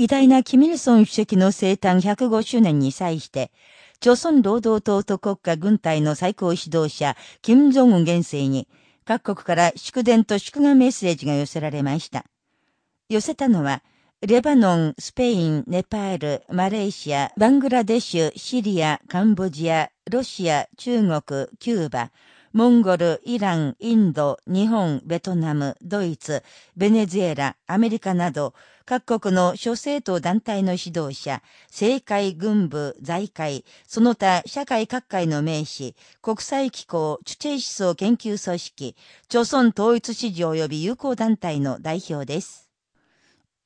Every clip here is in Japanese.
偉大なキミルソン主席の生誕105周年に際して、朝鮮労働党と国家軍隊の最高指導者、金正恩元帥に、各国から祝電と祝賀メッセージが寄せられました。寄せたのは、レバノン、スペイン、ネパール、マレーシア、バングラデシュ、シリア、カンボジア、ロシア、中国、キューバ、モンゴル、イラン、インド、日本、ベトナム、ドイツ、ベネズエラ、アメリカなど、各国の諸政党団体の指導者、政界、軍部、財界、その他社会各界の名士、国際機構、チュチェイ思想研究組織、朝鮮統一支持及び友好団体の代表です。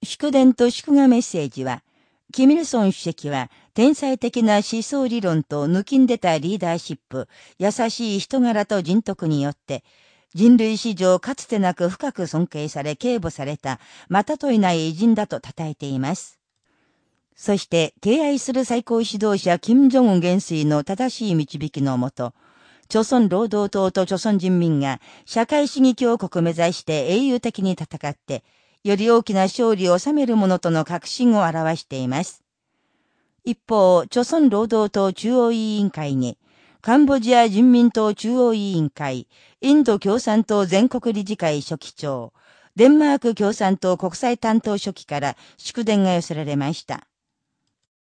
祝電と祝賀メッセージは、キミルソン主席は天才的な思想理論と抜きんでたリーダーシップ、優しい人柄と人徳によって、人類史上かつてなく深く尊敬され警護された、またといない偉人だと称えています。そして、敬愛する最高指導者、金正恩元帥の正しい導きのもと、朝鮮労働党と朝鮮人民が社会主義強国を目指して英雄的に戦って、より大きな勝利を収めるものとの確信を表しています。一方、朝鮮労働党中央委員会に、カンボジア人民党中央委員会、インド共産党全国理事会書記長、デンマーク共産党国際担当書記から祝電が寄せられました。